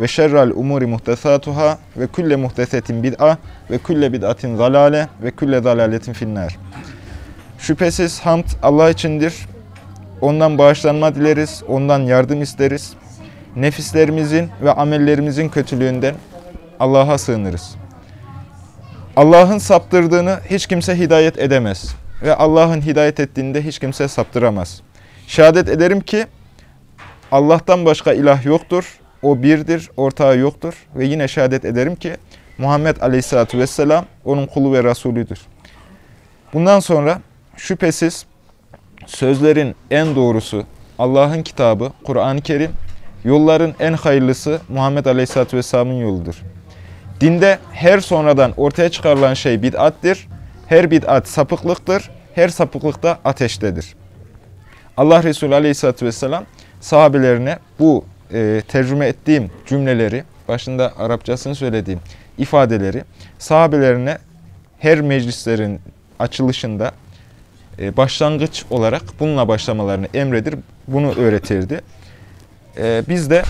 ve şerrel umuri muhtesatuhâ ve külle muhtesetin bid'a ve külle bid'atin zalale ve külle zalaletin finnâr. Şüphesiz hamd Allah içindir. Ondan bağışlanma dileriz, ondan yardım isteriz. Nefislerimizin ve amellerimizin kötülüğünden Allah'a sığınırız. Allah'ın saptırdığını hiç kimse hidayet edemez ve Allah'ın hidayet ettiğinde hiç kimse saptıramaz. Şehadet ederim ki Allah'tan başka ilah yoktur o birdir, ortağı yoktur ve yine şehadet ederim ki Muhammed Aleyhisselatü Vesselam onun kulu ve Resulüdür. Bundan sonra şüphesiz sözlerin en doğrusu Allah'ın kitabı, Kur'an-ı Kerim, yolların en hayırlısı Muhammed Aleyhisselatü Vesselam'ın yoludur. Dinde her sonradan ortaya çıkarılan şey bid'attir, her bid'at sapıklıktır, her sapıklık da ateştedir. Allah Resulü Aleyhisselatü Vesselam sahabelerine bu e, tercüme ettiğim cümleleri, başında Arapçasını söylediğim ifadeleri sahabelerine her meclislerin açılışında e, başlangıç olarak bununla başlamalarını emredir, bunu öğretirdi. E, biz de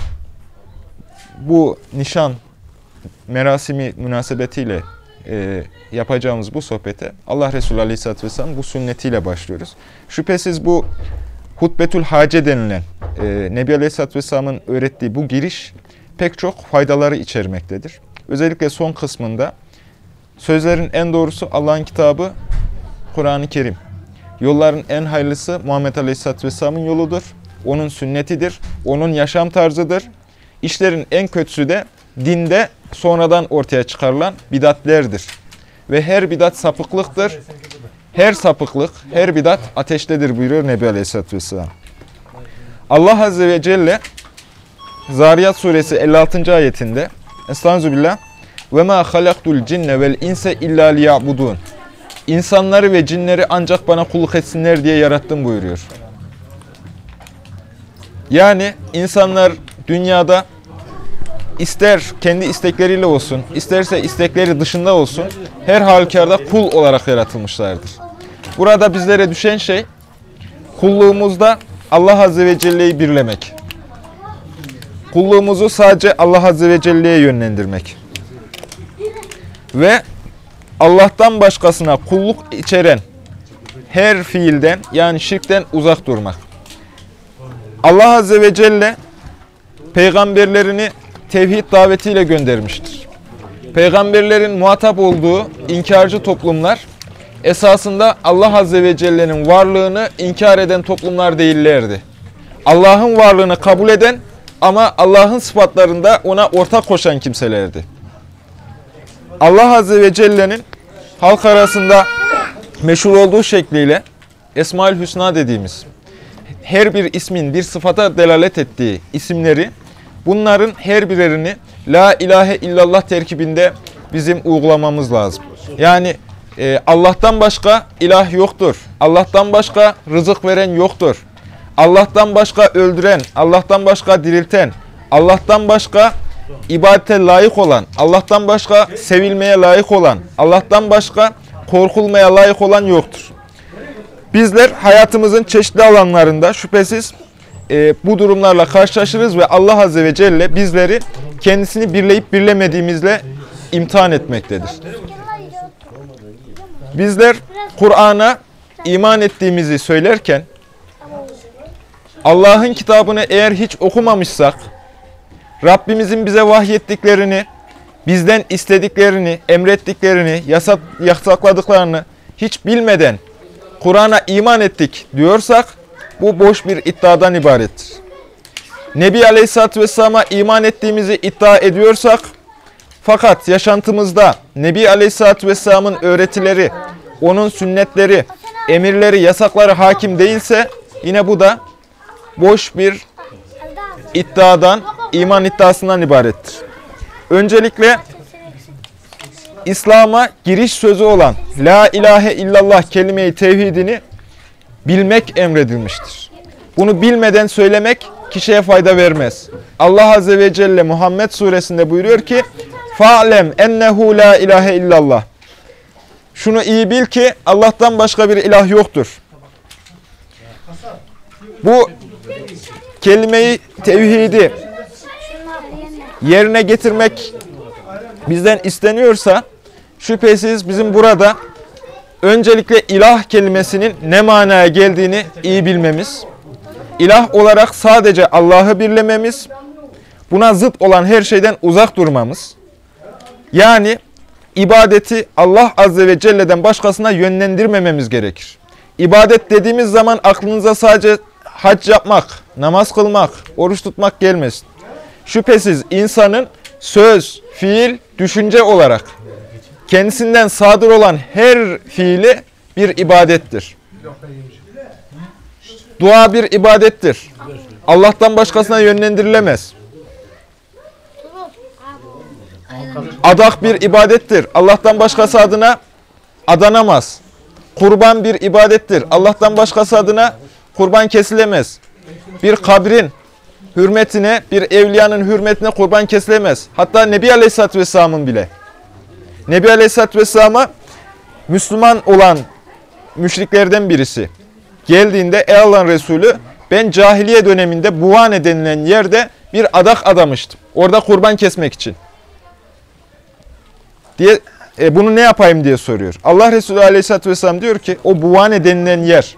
bu nişan merasimi münasebetiyle e, yapacağımız bu sohbete Allah Resulü Aleyhisselatü Vesselam bu sünnetiyle başlıyoruz. Şüphesiz bu hutbetül hace denilen e, Nebi Aleyhisselatü Vesselam'ın öğrettiği bu giriş pek çok faydaları içermektedir. Özellikle son kısmında sözlerin en doğrusu Allah'ın kitabı Kur'an-ı Kerim. Yolların en hayırlısı Muhammed Aleyhisselatü Vesselam'ın yoludur. Onun sünnetidir. Onun yaşam tarzıdır. İşlerin en kötüsü de dinde sonradan ortaya çıkarılan bidatlerdir. Ve her bidat sapıklıktır. Her sapıklık, her bidat ateştedir buyuruyor Nebi Aleyhisselatü Vesselam. Allah Azze ve Celle Zariyat suresi 56. ayetinde Estağfirullah ve ma halaktul cinne vel inse illa liya'budun. İnsanları ve cinleri ancak bana kulluk etsinler diye yarattım buyuruyor. Yani insanlar dünyada ister kendi istekleriyle olsun, isterse istekleri dışında olsun, her halükarda kul olarak yaratılmışlardır. Burada bizlere düşen şey kulluğumuzda Allah Azze ve Celle'yi birlemek. Kulluğumuzu sadece Allah Azze ve Celle'ye yönlendirmek. Ve Allah'tan başkasına kulluk içeren her fiilden yani şirkten uzak durmak. Allah Azze ve Celle peygamberlerini tevhid davetiyle göndermiştir. Peygamberlerin muhatap olduğu inkarcı toplumlar esasında Allah Azze ve Celle'nin varlığını inkar eden toplumlar değillerdi. Allah'ın varlığını kabul eden ama Allah'ın sıfatlarında ona ortak koşan kimselerdi. Allah Azze ve Celle'nin halk arasında meşhur olduğu şekliyle Esmaül Hüsna dediğimiz her bir ismin bir sıfata delalet ettiği isimleri bunların her birerini La ilahe illallah terkibinde bizim uygulamamız lazım. Yani e, Allah'tan başka ilah yoktur. Allah'tan başka rızık veren yoktur. Allah'tan başka öldüren, Allah'tan başka dirilten, Allah'tan başka ibadete layık olan, Allah'tan başka sevilmeye layık olan, Allah'tan başka korkulmaya layık olan yoktur. Bizler hayatımızın çeşitli alanlarında şüphesiz e, bu durumlarla karşılaşırız ve Allah Azze ve Celle bizleri kendisini birleyip birlemediğimizle imtihan etmektedir. Bizler Kur'an'a iman ettiğimizi söylerken Allah'ın kitabını eğer hiç okumamışsak, Rabbimizin bize vahyettiklerini, bizden istediklerini, emrettiklerini, yasak, yasakladıklarını hiç bilmeden Kur'an'a iman ettik diyorsak, bu boş bir iddiadan ibarettir. Nebi Aleyhisselatü Vesselam'a iman ettiğimizi iddia ediyorsak, fakat yaşantımızda Nebi Aleyhisselatü Vesselam'ın öğretileri, onun sünnetleri, emirleri, yasakları hakim değilse yine bu da boş bir iddiadan, iman iddiasından ibarettir. öncelikle İslam'a giriş sözü olan La ilahe illallah kelime-i tevhidini bilmek emredilmiştir. Bunu bilmeden söylemek kişiye fayda vermez. Allah Azze ve Celle Muhammed suresinde buyuruyor ki Fa'lem ennehu la ilahe illallah. Şunu iyi bil ki Allah'tan başka bir ilah yoktur. Bu kelimeyi tevhidi yerine getirmek bizden isteniyorsa şüphesiz bizim burada öncelikle ilah kelimesinin ne manaya geldiğini iyi bilmemiz, ilah olarak sadece Allah'ı birlememiz, buna zıt olan her şeyden uzak durmamız, yani ibadeti Allah Azze ve Celle'den başkasına yönlendirmememiz gerekir. İbadet dediğimiz zaman aklınıza sadece hac yapmak, namaz kılmak, oruç tutmak gelmesin. Şüphesiz insanın söz, fiil, düşünce olarak kendisinden sadır olan her fiili bir ibadettir. Dua bir ibadettir. Allah'tan başkasına yönlendirilemez. Adak bir ibadettir. Allah'tan başkası adına adanamaz. Kurban bir ibadettir. Allah'tan başkası adına kurban kesilemez. Bir kabrin hürmetine, bir evliyanın hürmetine kurban kesilemez. Hatta Nebi Aleyhisselatü Vesselam'ın bile. Nebi Aleyhisselatü Vesselam'a Müslüman olan müşriklerden birisi geldiğinde ey Allah'ın Resulü ben cahiliye döneminde Buvane denilen yerde bir adak adamıştım. Orada kurban kesmek için. Diye, e, bunu ne yapayım diye soruyor. Allah Resulü Aleyhisselatü Vesselam diyor ki o Buvane denilen yer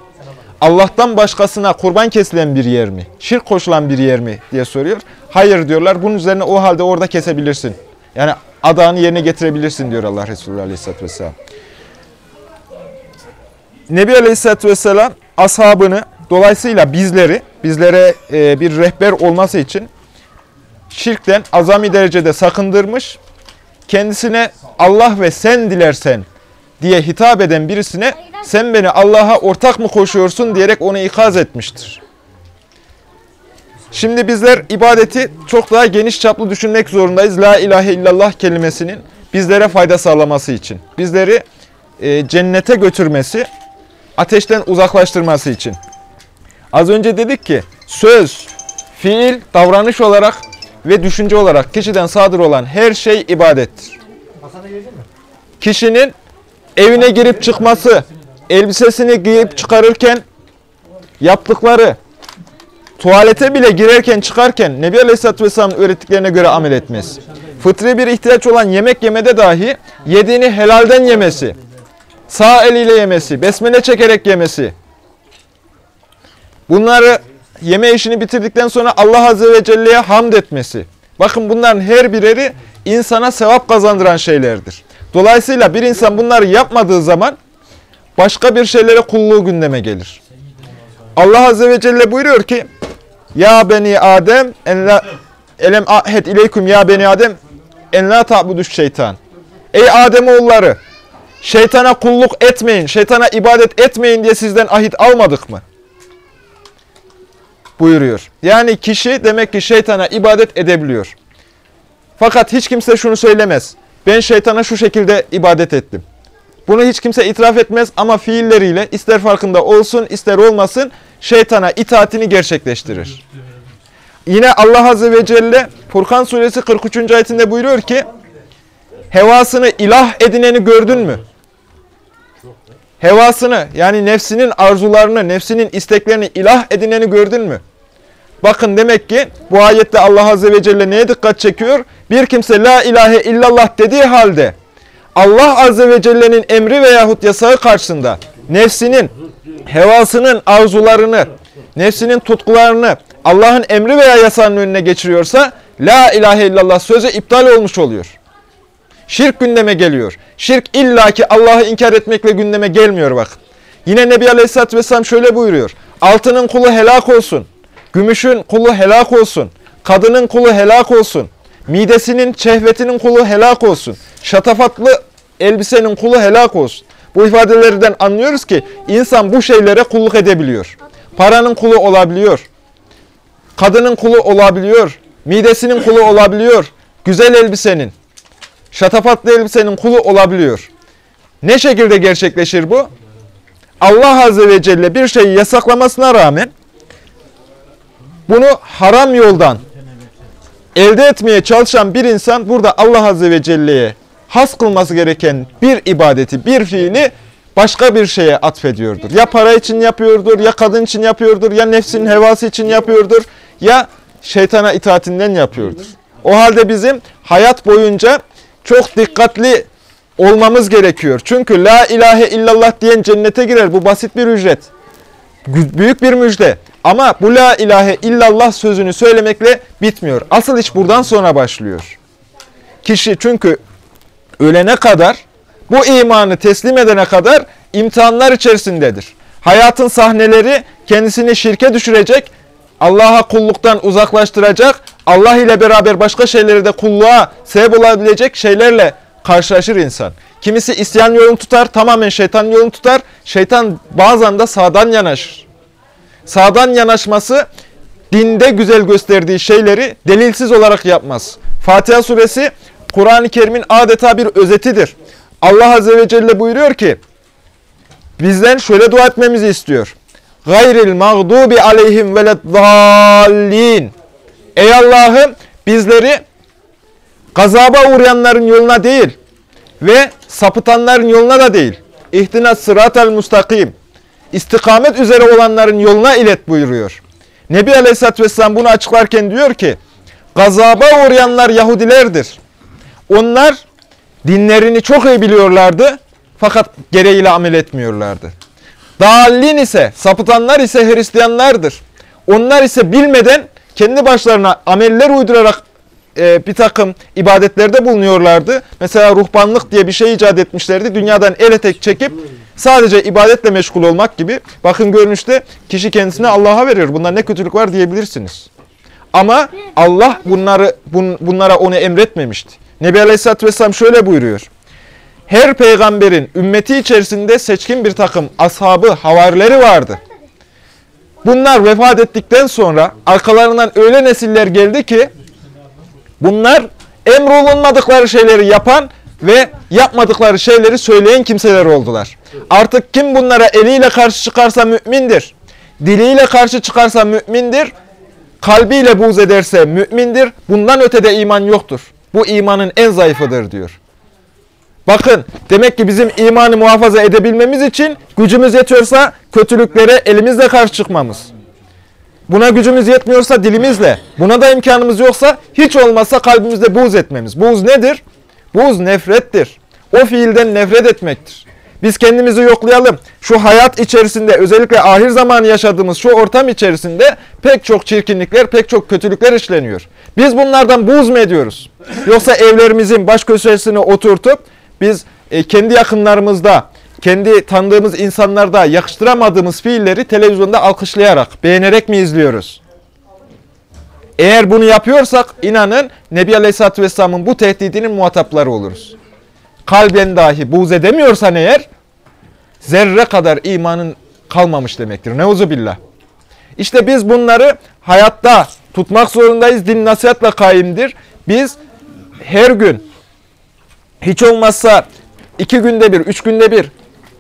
Allah'tan başkasına kurban kesilen bir yer mi? Şirk koşulan bir yer mi diye soruyor. Hayır diyorlar. Bunun üzerine o halde orada kesebilirsin. Yani adağını yerine getirebilirsin diyor Allah Resulü Aleyhisselatü Vesselam. Nebi Aleyhisselatü Vesselam ashabını dolayısıyla bizleri, bizlere e, bir rehber olması için şirkten azami derecede sakındırmış. Kendisine Allah ve sen dilersen diye hitap eden birisine sen beni Allah'a ortak mı koşuyorsun diyerek onu ikaz etmiştir. Şimdi bizler ibadeti çok daha geniş çaplı düşünmek zorundayız. La ilahe illallah kelimesinin bizlere fayda sağlaması için. Bizleri e, cennete götürmesi, ateşten uzaklaştırması için. Az önce dedik ki söz, fiil, davranış olarak ve düşünce olarak kişiden sadır olan her şey ibadettir. Kişinin evine girip çıkması, elbisesini giyip çıkarırken yaptıkları, tuvalete bile girerken çıkarken Nebi Aleyhisselatü Vesselam'ın öğrettiklerine göre amel etmesi, fıtri bir ihtiyaç olan yemek yemede dahi yediğini helalden yemesi, sağ eliyle yemesi, besmele çekerek yemesi, bunları yeme işini bitirdikten sonra Allah Azze ve Celle'ye hamd etmesi. Bakın bunların her bireri insana sevap kazandıran şeylerdir. Dolayısıyla bir insan bunları yapmadığı zaman başka bir şeylere kulluğu gündeme gelir. Allah Azze ve Celle buyuruyor ki Ya beni Adem en elem ahed ileyküm ya beni Adem en la ta'buduş şeytan. Ey Adem oğulları şeytana kulluk etmeyin, şeytana ibadet etmeyin diye sizden ahit almadık mı? Buyuruyor. Yani kişi demek ki şeytana ibadet edebiliyor. Fakat hiç kimse şunu söylemez. Ben şeytana şu şekilde ibadet ettim. Bunu hiç kimse itiraf etmez ama fiilleriyle ister farkında olsun ister olmasın şeytana itaatini gerçekleştirir. Yine Allah Azze ve Celle Furkan suresi 43. ayetinde buyuruyor ki hevasını ilah edineni gördün mü? Hevasını yani nefsinin arzularını, nefsinin isteklerini ilah edineni gördün mü? Bakın demek ki bu ayette Allah Azze ve Celle neye dikkat çekiyor? Bir kimse la ilahe illallah dediği halde Allah Azze ve Celle'nin emri veyahut yasağı karşısında nefsinin, hevasının arzularını, nefsinin tutkularını Allah'ın emri veya yasağının önüne geçiriyorsa la ilahe illallah sözü iptal olmuş oluyor. Şirk gündeme geliyor. Şirk illaki Allah'ı inkar etmekle gündeme gelmiyor bakın. Yine Nebi Aleyhisselatü Vesselam şöyle buyuruyor. Altının kulu helak olsun. Gümüşün kulu helak olsun. Kadının kulu helak olsun. Midesinin, şehvetinin kulu helak olsun. Şatafatlı elbisenin kulu helak olsun. Bu ifadelerden anlıyoruz ki insan bu şeylere kulluk edebiliyor. Paranın kulu olabiliyor. Kadının kulu olabiliyor. Midesinin kulu olabiliyor. güzel elbisenin, şatafatlı elbisenin kulu olabiliyor. Ne şekilde gerçekleşir bu? Allah Azze ve Celle bir şeyi yasaklamasına rağmen bunu haram yoldan elde etmeye çalışan bir insan burada Allah Azze ve Celle'ye has kılması gereken bir ibadeti, bir fiili başka bir şeye atfediyordur. Ya para için yapıyordur, ya kadın için yapıyordur, ya nefsinin hevası için yapıyordur, ya şeytana itaatinden yapıyordur. O halde bizim hayat boyunca çok dikkatli olmamız gerekiyor. Çünkü la ilahe illallah diyen cennete girer. Bu basit bir ücret. Büyük bir müjde. Ama bu la ilahe illallah sözünü söylemekle bitmiyor. Asıl iş buradan sonra başlıyor. Kişi çünkü ölene kadar, bu imanı teslim edene kadar imtihanlar içerisindedir. Hayatın sahneleri kendisini şirke düşürecek, Allah'a kulluktan uzaklaştıracak, Allah ile beraber başka şeyleri de kulluğa sebep olabilecek şeylerle karşılaşır insan. Kimisi isyan yolunu tutar, tamamen şeytan yolunu tutar. Şeytan bazen de sağdan yanaşır. Sağdan yanaşması dinde güzel gösterdiği şeyleri delilsiz olarak yapmaz. Fatiha suresi Kur'an-ı Kerim'in adeta bir özetidir. Allah Azze ve Celle buyuruyor ki, bizden şöyle dua etmemizi istiyor. Gayril mağdubi aleyhim veleddallin. Ey Allah'ım bizleri gazaba uğrayanların yoluna değil ve sapıtanların yoluna da değil. İhtina sıratel mustakim. İstikamet üzere olanların yoluna ilet buyuruyor. Nebi Aleyhisselatü Vesselam bunu açıklarken diyor ki, gazaba uğrayanlar Yahudilerdir. Onlar dinlerini çok iyi biliyorlardı fakat gereğiyle amel etmiyorlardı. Dallin ise, sapıtanlar ise Hristiyanlardır. Onlar ise bilmeden kendi başlarına ameller uydurarak e, bir takım ibadetlerde bulunuyorlardı. Mesela ruhbanlık diye bir şey icat etmişlerdi. Dünyadan el etek çekip sadece ibadetle meşgul olmak gibi. Bakın görünüşte kişi kendisine Allah'a verir. Bunda ne kötülük var diyebilirsiniz. Ama Allah bunları bun, bunlara onu emretmemişti. Nebi Aleyhisselatü Vesselam şöyle buyuruyor. Her peygamberin ümmeti içerisinde seçkin bir takım ashabı, havarileri vardı. Bunlar vefat ettikten sonra arkalarından öyle nesiller geldi ki bunlar emrolunmadıkları şeyleri yapan ve yapmadıkları şeyleri söyleyen kimseler oldular. Artık kim bunlara eliyle karşı çıkarsa mümindir. Diliyle karşı çıkarsa mümindir. Kalbiyle buğz ederse mümindir. Bundan ötede iman yoktur. Bu imanın en zayıfıdır diyor. Bakın demek ki bizim imanı muhafaza edebilmemiz için gücümüz yetiyorsa kötülüklere elimizle karşı çıkmamız. Buna gücümüz yetmiyorsa dilimizle, buna da imkanımız yoksa hiç olmazsa kalbimizde buğz etmemiz. Buğz nedir? Buğz nefrettir. O fiilden nefret etmektir. Biz kendimizi yoklayalım. Şu hayat içerisinde özellikle ahir zamanı yaşadığımız şu ortam içerisinde pek çok çirkinlikler, pek çok kötülükler işleniyor. Biz bunlardan buğz mu ediyoruz? Yoksa evlerimizin baş köşesine oturtup biz e, kendi yakınlarımızda, kendi tanıdığımız insanlarda yakıştıramadığımız fiilleri televizyonda alkışlayarak, beğenerek mi izliyoruz? Eğer bunu yapıyorsak inanın Nebi Aleyhisselatü Vesselam'ın bu tehdidinin muhatapları oluruz. Kalben dahi buğz edemiyorsan eğer zerre kadar imanın kalmamış demektir. Neuzu billah. İşte biz bunları hayatta tutmak zorundayız. Din nasihatla kaimdir. Biz her gün hiç olmazsa iki günde bir, üç günde bir,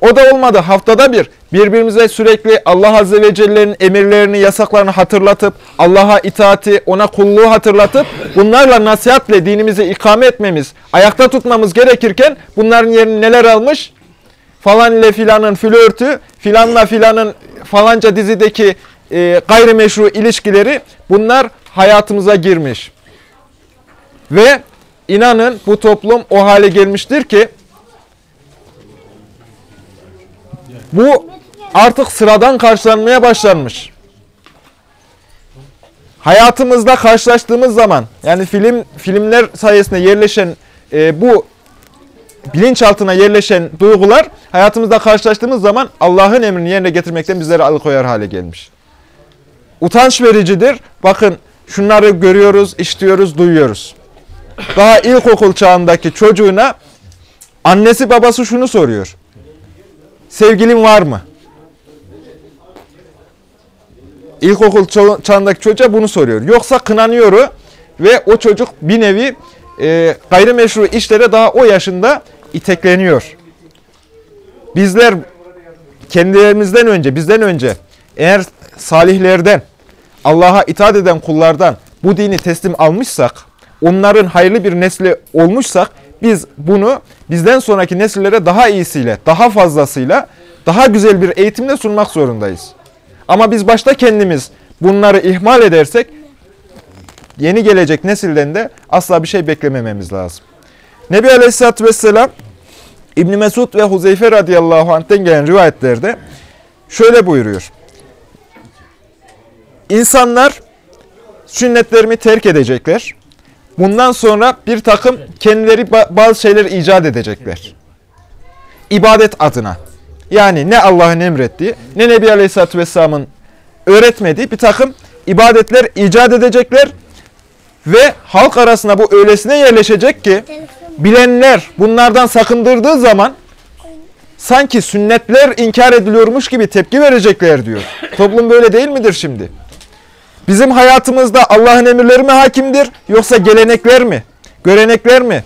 o da olmadı haftada bir, birbirimize sürekli Allah Azze ve Celle'nin emirlerini, yasaklarını hatırlatıp, Allah'a itaati, ona kulluğu hatırlatıp, bunlarla nasihatle dinimizi ikame etmemiz, ayakta tutmamız gerekirken, bunların yerini neler almış? Falan ile filanın flörtü, filanla filanın falanca dizideki e, gayrimeşru ilişkileri, bunlar hayatımıza girmiş. Ve İnanın bu toplum o hale gelmiştir ki bu artık sıradan karşılanmaya başlanmış. Hayatımızda karşılaştığımız zaman yani film filmler sayesinde yerleşen e, bu bilinçaltına yerleşen duygular hayatımızda karşılaştığımız zaman Allah'ın emrini yerine getirmekten bizleri alıkoyar hale gelmiş. Utanç vericidir. Bakın şunları görüyoruz, işitiyoruz, duyuyoruz daha ilkokul çağındaki çocuğuna annesi babası şunu soruyor. Sevgilin var mı? İlkokul çağındaki çocuğa bunu soruyor. Yoksa kınanıyor ve o çocuk bir nevi e, gayrimeşru işlere daha o yaşında itekleniyor. Bizler kendilerimizden önce, bizden önce eğer salihlerden, Allah'a itaat eden kullardan bu dini teslim almışsak, onların hayırlı bir nesli olmuşsak, biz bunu bizden sonraki nesillere daha iyisiyle, daha fazlasıyla, daha güzel bir eğitimle sunmak zorundayız. Ama biz başta kendimiz bunları ihmal edersek, yeni gelecek nesilden de asla bir şey beklemememiz lazım. Nebi Aleyhisselatü Vesselam, İbni Mesud ve Huzeyfe radıyallahu anh'ten gelen rivayetlerde şöyle buyuruyor. İnsanlar sünnetlerimi terk edecekler. Bundan sonra bir takım kendileri bazı şeyler icat edecekler. İbadet adına. Yani ne Allah'ın emrettiği, ne Nebi Aleyhisselatü Vesselam'ın öğretmediği bir takım ibadetler icat edecekler. Ve halk arasında bu öylesine yerleşecek ki bilenler bunlardan sakındırdığı zaman sanki sünnetler inkar ediliyormuş gibi tepki verecekler diyor. Toplum böyle değil midir şimdi? Bizim hayatımızda Allah'ın emirleri mi hakimdir yoksa gelenekler mi? Görenekler mi?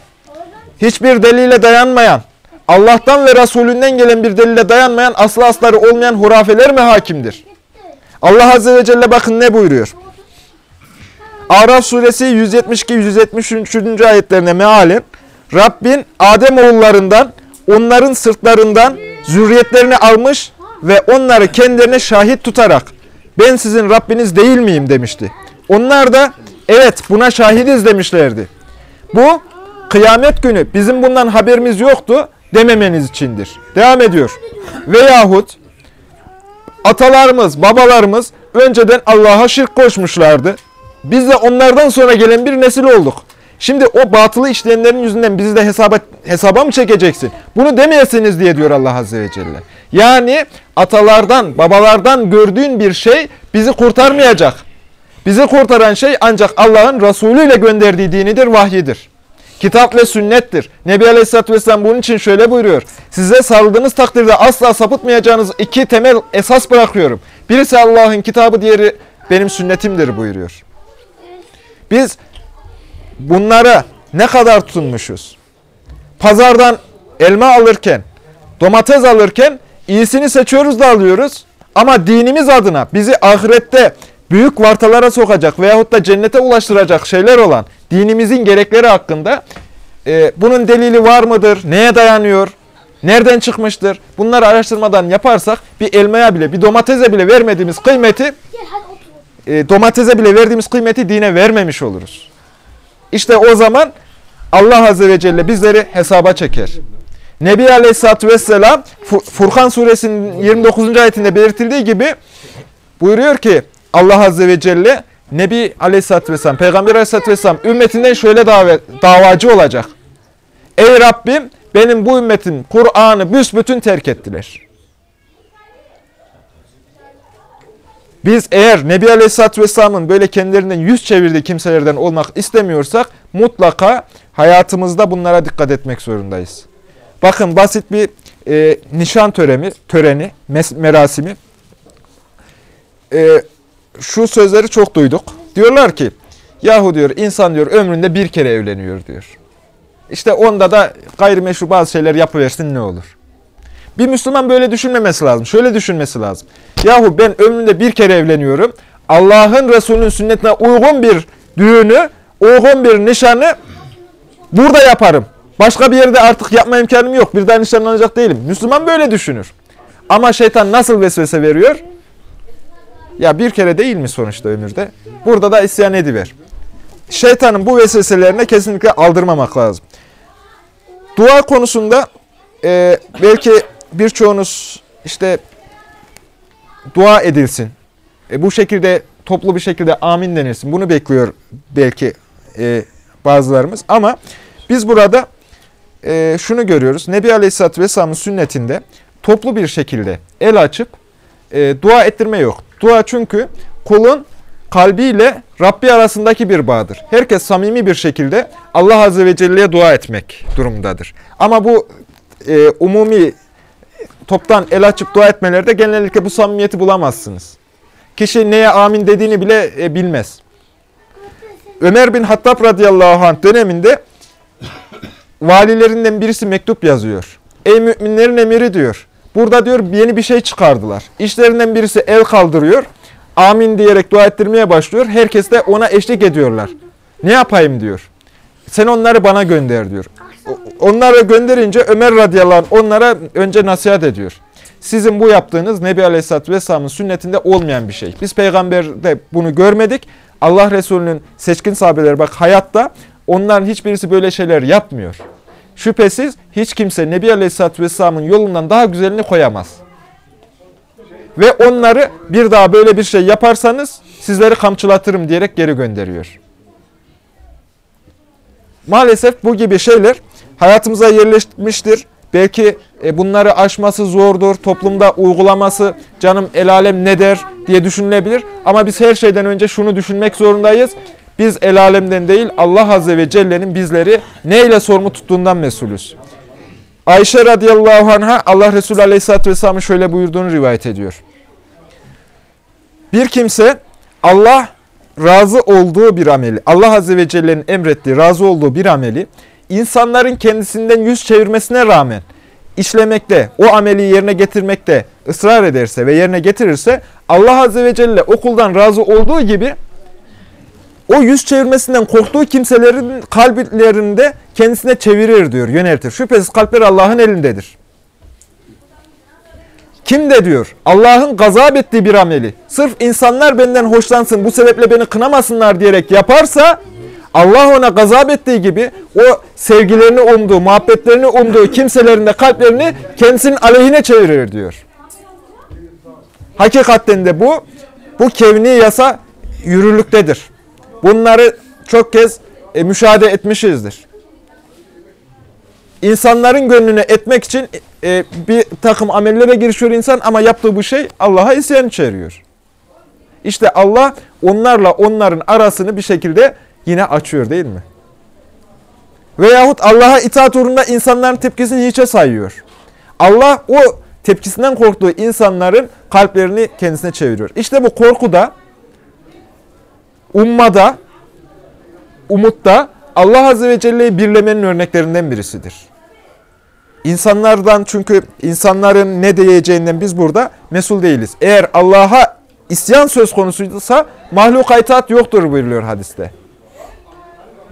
Hiçbir delile dayanmayan, Allah'tan ve Resulünden gelen bir delile dayanmayan, aslı asları olmayan hurafeler mi hakimdir? Allah Azze ve Celle bakın ne buyuruyor? Araf suresi 172-173. ayetlerine mealen Rabbin Adem oğullarından, onların sırtlarından zürriyetlerini almış ve onları kendilerine şahit tutarak ben sizin Rabbiniz değil miyim demişti. Onlar da evet buna şahidiz demişlerdi. Bu kıyamet günü bizim bundan haberimiz yoktu dememeniz içindir. Devam ediyor. Veyahut atalarımız, babalarımız önceden Allah'a şirk koşmuşlardı. Biz de onlardan sonra gelen bir nesil olduk. Şimdi o batılı işleyenlerin yüzünden bizi de hesaba, hesaba mı çekeceksin? Bunu demeyesiniz diye diyor Allah Azze ve Celle. Yani atalardan, babalardan gördüğün bir şey bizi kurtarmayacak. Bizi kurtaran şey ancak Allah'ın Resulü ile gönderdiği dinidir, vahyidir. Kitap ve sünnettir. Nebi Aleyhisselatü Vesselam bunun için şöyle buyuruyor. Size sarıldığınız takdirde asla sapıtmayacağınız iki temel esas bırakıyorum. Birisi Allah'ın kitabı, diğeri benim sünnetimdir buyuruyor. Biz bunlara ne kadar tutunmuşuz? Pazardan elma alırken, domates alırken iyisini seçiyoruz da alıyoruz. Ama dinimiz adına bizi ahirette büyük vartalara sokacak veyahut da cennete ulaştıracak şeyler olan dinimizin gerekleri hakkında e, bunun delili var mıdır, neye dayanıyor, nereden çıkmıştır? Bunları araştırmadan yaparsak bir elmaya bile, bir domatese bile vermediğimiz kıymeti e, domatese bile verdiğimiz kıymeti dine vermemiş oluruz. İşte o zaman Allah Azze ve Celle bizleri hesaba çeker. Nebi Aleyhisselatü Vesselam Furkan suresinin 29. ayetinde belirtildiği gibi buyuruyor ki Allah Azze ve Celle Nebi Aleyhisselatü Vesselam, Peygamber Aleyhisselatü Vesselam ümmetinden şöyle davet, davacı olacak. Ey Rabbim benim bu ümmetin Kur'an'ı büsbütün terk ettiler. Biz eğer Nebi Aleyhisselatü Vesselam'ın böyle kendilerinden yüz çevirdiği kimselerden olmak istemiyorsak mutlaka hayatımızda bunlara dikkat etmek zorundayız. Bakın basit bir e, nişan töreni, töreni mes, merasimi. E, şu sözleri çok duyduk. Diyorlar ki, yahu diyor insan diyor ömründe bir kere evleniyor diyor. İşte onda da gayrimeşru bazı şeyler yapıversin ne olur. Bir Müslüman böyle düşünmemesi lazım. Şöyle düşünmesi lazım. Yahu ben ömrümde bir kere evleniyorum. Allah'ın Resulünün sünnetine uygun bir düğünü, uygun bir nişanı burada yaparım. Başka bir yerde artık yapma imkanım yok. Bir daha nişanlanacak değilim. Müslüman böyle düşünür. Ama şeytan nasıl vesvese veriyor? Ya bir kere değil mi sonuçta ömürde? Burada da isyan ediver. Şeytanın bu vesveselerine kesinlikle aldırmamak lazım. Dua konusunda e, belki birçoğunuz işte dua edilsin. E, bu şekilde toplu bir şekilde amin denilsin. Bunu bekliyor belki e, bazılarımız. Ama biz burada e, şunu görüyoruz. Nebi Aleyhisselatü Vesselam'ın sünnetinde toplu bir şekilde el açıp e, dua ettirme yok. Dua çünkü kulun kalbiyle Rabbi arasındaki bir bağdır. Herkes samimi bir şekilde Allah Azze ve Celle'ye dua etmek durumundadır. Ama bu e, umumi toptan el açıp dua etmelerde genellikle bu samimiyeti bulamazsınız. Kişi neye amin dediğini bile e, bilmez. Ömer bin Hattab radıyallahu anh döneminde valilerinden birisi mektup yazıyor. Ey müminlerin emiri diyor. Burada diyor yeni bir şey çıkardılar. İşlerinden birisi el kaldırıyor. Amin diyerek dua ettirmeye başlıyor. Herkes de ona eşlik ediyorlar. Ne yapayım diyor. Sen onları bana gönder diyor. Onları gönderince Ömer radıyallahu anh onlara önce nasihat ediyor. Sizin bu yaptığınız Nebi Aleyhisselatü Vesselam'ın sünnetinde olmayan bir şey. Biz peygamberde bunu görmedik. Allah Resulü'nün seçkin sahabeleri bak hayatta onların hiçbirisi böyle şeyler yapmıyor. Şüphesiz hiç kimse Nebi Aleyhisselatü Vesselam'ın yolundan daha güzelini koyamaz. Ve onları bir daha böyle bir şey yaparsanız sizleri kamçılatırım diyerek geri gönderiyor. Maalesef bu gibi şeyler hayatımıza yerleşmiştir. Belki e, bunları aşması zordur, toplumda uygulaması canım el alem ne der diye düşünülebilir. Ama biz her şeyden önce şunu düşünmek zorundayız. Biz el alemden değil Allah Azze ve Celle'nin bizleri neyle sorumlu tuttuğundan mesulüz. Ayşe radıyallahu anh'a Allah Resulü aleyhisselatü vesselamın şöyle buyurduğunu rivayet ediyor. Bir kimse Allah razı olduğu bir ameli, Allah Azze ve Celle'nin emrettiği, razı olduğu bir ameli, insanların kendisinden yüz çevirmesine rağmen işlemekte, o ameli yerine getirmekte ısrar ederse ve yerine getirirse, Allah Azze ve Celle okuldan razı olduğu gibi, o yüz çevirmesinden korktuğu kimselerin kalplerinde kendisine çevirir diyor, yöneltir. Şüphesiz kalpler Allah'ın elindedir. Kim de diyor Allah'ın gazap ettiği bir ameli sırf insanlar benden hoşlansın bu sebeple beni kınamasınlar diyerek yaparsa Allah ona gazap ettiği gibi o sevgilerini umduğu, muhabbetlerini umduğu kimselerin de kalplerini kendisinin aleyhine çevirir diyor. Hakikaten de bu, bu kevni yasa yürürlüktedir. Bunları çok kez e, müşahede etmişizdir. İnsanların gönlüne etmek için e, bir takım amellere girişiyor insan ama yaptığı bu şey Allah'a isyan içeriyor. İşte Allah onlarla onların arasını bir şekilde yine açıyor değil mi? Veyahut Allah'a itaat uğrunda insanların tepkisini hiçe sayıyor. Allah o tepkisinden korktuğu insanların kalplerini kendisine çeviriyor. İşte bu korku da, ummada, umutta Allah Azze ve Celle'yi birlemenin örneklerinden birisidir. İnsanlardan çünkü insanların ne diyeceğinden biz burada mesul değiliz. Eğer Allah'a isyan söz konusuysa mahluka itaat yoktur buyuruyor hadiste.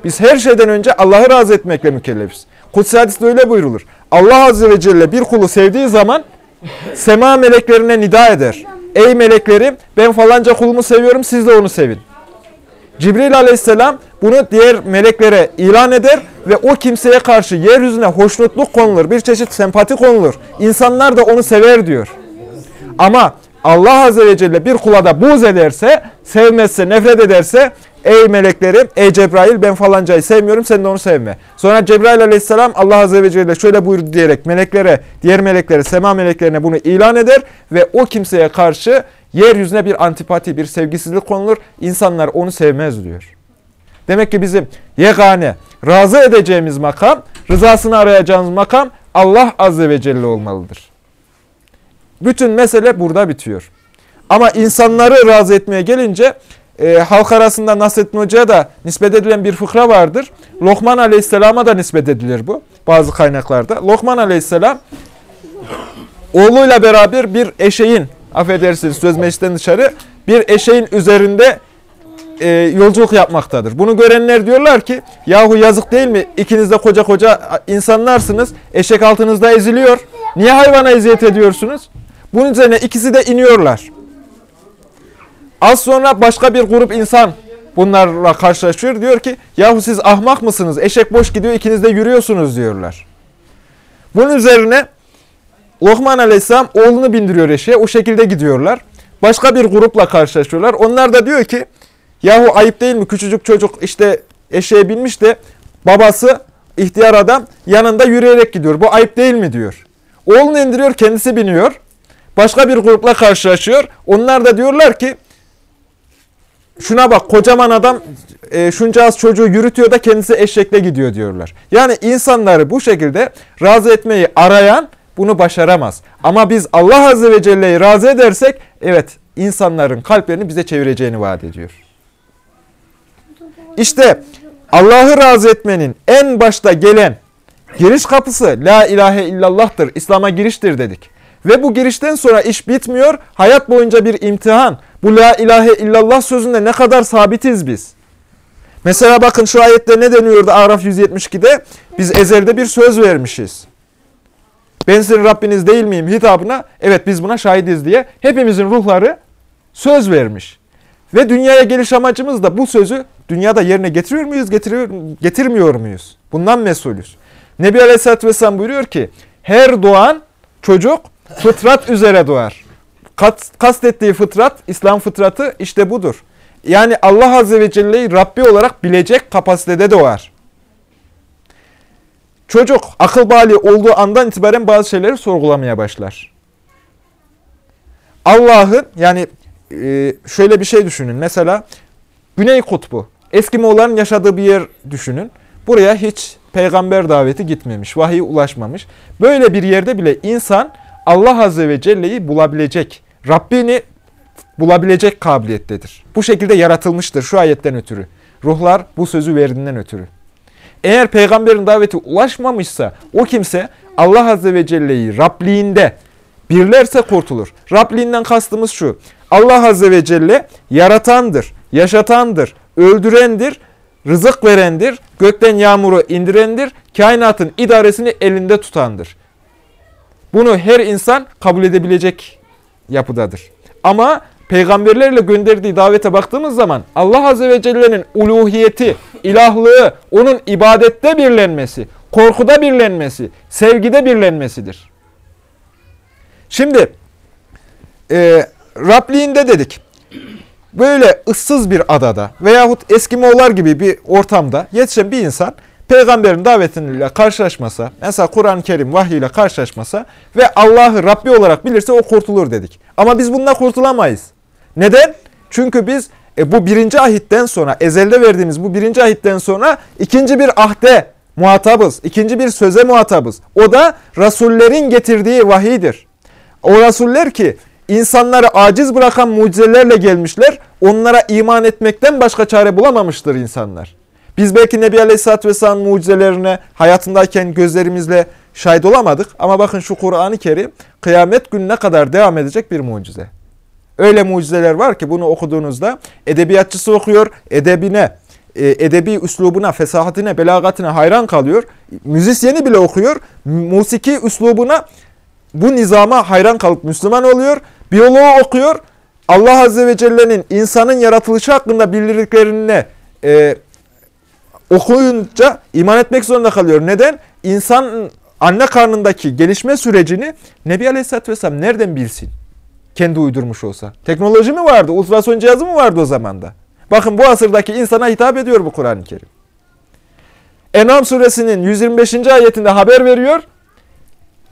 Biz her şeyden önce Allah'ı razı etmekle mükellefiz. Kutsi hadiste öyle buyrulur. Allah Azze ve Celle bir kulu sevdiği zaman sema meleklerine nida eder. Ey meleklerim ben falanca kulumu seviyorum siz de onu sevin. Cibril aleyhisselam bunu diğer meleklere ilan eder ve o kimseye karşı yeryüzüne hoşnutluk konulur, bir çeşit sempati konulur. İnsanlar da onu sever diyor. Ama Allah Azze ve Celle bir kula da buğz ederse, sevmezse, nefret ederse, ey meleklerim, ey Cebrail ben falancayı sevmiyorum, sen de onu sevme. Sonra Cebrail aleyhisselam Allah Azze ve Celle şöyle buyurdu diyerek meleklere, diğer meleklere, sema meleklerine bunu ilan eder ve o kimseye karşı yeryüzüne bir antipati, bir sevgisizlik konulur. İnsanlar onu sevmez diyor. Demek ki bizim yegane, razı edeceğimiz makam, rızasını arayacağımız makam Allah Azze ve Celle olmalıdır. Bütün mesele burada bitiyor. Ama insanları razı etmeye gelince e, halk arasında Nasrettin Hoca'ya da nispet edilen bir fıkra vardır. Lokman Aleyhisselam'a da nispet edilir bu bazı kaynaklarda. Lokman Aleyhisselam oğluyla beraber bir eşeğin, affedersiniz söz meclisten dışarı, bir eşeğin üzerinde e, yolculuk yapmaktadır. Bunu görenler diyorlar ki yahu yazık değil mi? İkiniz de koca koca insanlarsınız. Eşek altınızda eziliyor. Niye hayvana eziyet ediyorsunuz? Bunun üzerine ikisi de iniyorlar. Az sonra başka bir grup insan bunlarla karşılaşıyor. Diyor ki yahu siz ahmak mısınız? Eşek boş gidiyor ikiniz de yürüyorsunuz diyorlar. Bunun üzerine Lokman Aleyhisselam oğlunu bindiriyor eşeğe. O şekilde gidiyorlar. Başka bir grupla karşılaşıyorlar. Onlar da diyor ki Yahu ayıp değil mi? Küçücük çocuk işte eşeğe binmiş de babası ihtiyar adam yanında yürüyerek gidiyor. Bu ayıp değil mi diyor. Oğlunu indiriyor kendisi biniyor. Başka bir grupla karşılaşıyor. Onlar da diyorlar ki şuna bak kocaman adam e, şunca az çocuğu yürütüyor da kendisi eşekle gidiyor diyorlar. Yani insanları bu şekilde razı etmeyi arayan bunu başaramaz. Ama biz Allah Azze ve Celle'yi razı edersek evet insanların kalplerini bize çevireceğini vaat ediyor. İşte Allah'ı razı etmenin en başta gelen Giriş kapısı La ilahe illallah'tır. İslam'a giriştir dedik. Ve bu girişten sonra iş bitmiyor. Hayat boyunca bir imtihan. Bu La ilahe illallah sözünde ne kadar sabitiz biz. Mesela bakın şu ayette ne deniyordu Araf 172'de? Biz ezelde bir söz vermişiz. Ben sizin Rabbiniz değil miyim hitabına? Evet biz buna şahidiz diye hepimizin ruhları söz vermiş. Ve dünyaya geliş amacımız da bu sözü dünyada yerine getiriyor muyuz, getiriyor, getirmiyor muyuz? Bundan mesulüz. Nebi Aleyhisselatü Vesselam buyuruyor ki, her doğan çocuk fıtrat üzere doğar. Kastettiği fıtrat, İslam fıtratı işte budur. Yani Allah Azze ve Celle'yi Rabbi olarak bilecek kapasitede doğar. Çocuk akıl bali olduğu andan itibaren bazı şeyleri sorgulamaya başlar. Allah'ın yani e, şöyle bir şey düşünün. Mesela Güney Kutbu, Eskimoğulların yaşadığı bir yer düşünün. Buraya hiç peygamber daveti gitmemiş, vahiy ulaşmamış. Böyle bir yerde bile insan Allah Azze ve Celle'yi bulabilecek, Rabbini bulabilecek kabiliyettedir. Bu şekilde yaratılmıştır şu ayetten ötürü. Ruhlar bu sözü verdiğinden ötürü. Eğer peygamberin daveti ulaşmamışsa o kimse Allah Azze ve Celle'yi Rabliğinde birlerse kurtulur. Rabliğinden kastımız şu. Allah Azze ve Celle yaratandır, yaşatandır, öldürendir, rızık verendir, gökten yağmuru indirendir, kainatın idaresini elinde tutandır. Bunu her insan kabul edebilecek yapıdadır. Ama peygamberlerle gönderdiği davete baktığımız zaman Allah Azze ve Celle'nin uluhiyeti, ilahlığı, onun ibadette birlenmesi, korkuda birlenmesi, sevgide birlenmesidir. Şimdi e, Rabliğinde dedik. Böyle ıssız bir adada veyahut Eskimoğullar gibi bir ortamda yetişen bir insan peygamberin davetiyle karşılaşmasa, mesela Kur'an-ı Kerim vahiy ile karşılaşmasa ve Allah'ı Rabbi olarak bilirse o kurtulur dedik. Ama biz bundan kurtulamayız. Neden? Çünkü biz e, bu birinci ahitten sonra, ezelde verdiğimiz bu birinci ahitten sonra ikinci bir ahde muhatabız, ikinci bir söze muhatabız. O da Rasullerin getirdiği vahidir. O Rasuller ki insanları aciz bırakan mucizelerle gelmişler, onlara iman etmekten başka çare bulamamıştır insanlar. Biz belki Nebi Aleyhisselatü Vesselam mucizelerine hayatındayken gözlerimizle şahit olamadık. Ama bakın şu Kur'an-ı Kerim kıyamet gününe kadar devam edecek bir mucize. Öyle mucizeler var ki bunu okuduğunuzda edebiyatçısı okuyor, edebine, e, edebi üslubuna, fesahatine, belagatine hayran kalıyor. Müzisyeni bile okuyor, musiki üslubuna, bu nizama hayran kalıp Müslüman oluyor. Biyoloğu okuyor, Allah Azze ve Celle'nin insanın yaratılışı hakkında bildirdiklerine e, okuyunca iman etmek zorunda kalıyor. Neden? İnsan anne karnındaki gelişme sürecini Nebi Aleyhisselatü Vesselam nereden bilsin? Kendi uydurmuş olsa. Teknoloji mi vardı? Ultrason cihazı mı vardı o zamanda? Bakın bu asırdaki insana hitap ediyor bu Kur'an-ı Kerim. Enam suresinin 125. ayetinde haber veriyor.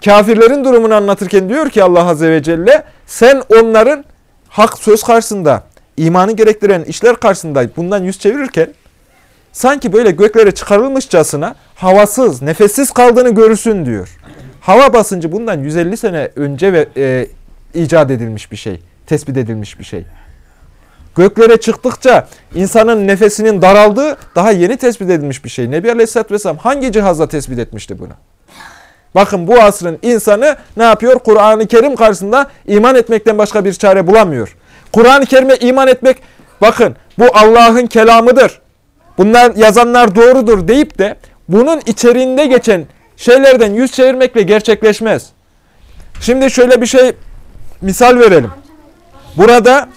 Kafirlerin durumunu anlatırken diyor ki Allah Azze ve Celle sen onların hak söz karşısında, imanı gerektiren işler karşısında bundan yüz çevirirken sanki böyle göklere çıkarılmışçasına havasız, nefessiz kaldığını görürsün diyor. Hava basıncı bundan 150 sene önce ve e, icat edilmiş bir şey, tespit edilmiş bir şey. Göklere çıktıkça insanın nefesinin daraldığı daha yeni tespit edilmiş bir şey. Nebi Aleyhisselatü Vesselam hangi cihazla tespit etmişti bunu? Bakın bu asrın insanı ne yapıyor? Kur'an-ı Kerim karşısında iman etmekten başka bir çare bulamıyor. Kur'an-ı Kerim'e iman etmek, bakın bu Allah'ın kelamıdır. Bunlar yazanlar doğrudur deyip de bunun içeriğinde geçen şeylerden yüz çevirmekle gerçekleşmez. Şimdi şöyle bir şey misal verelim. Burada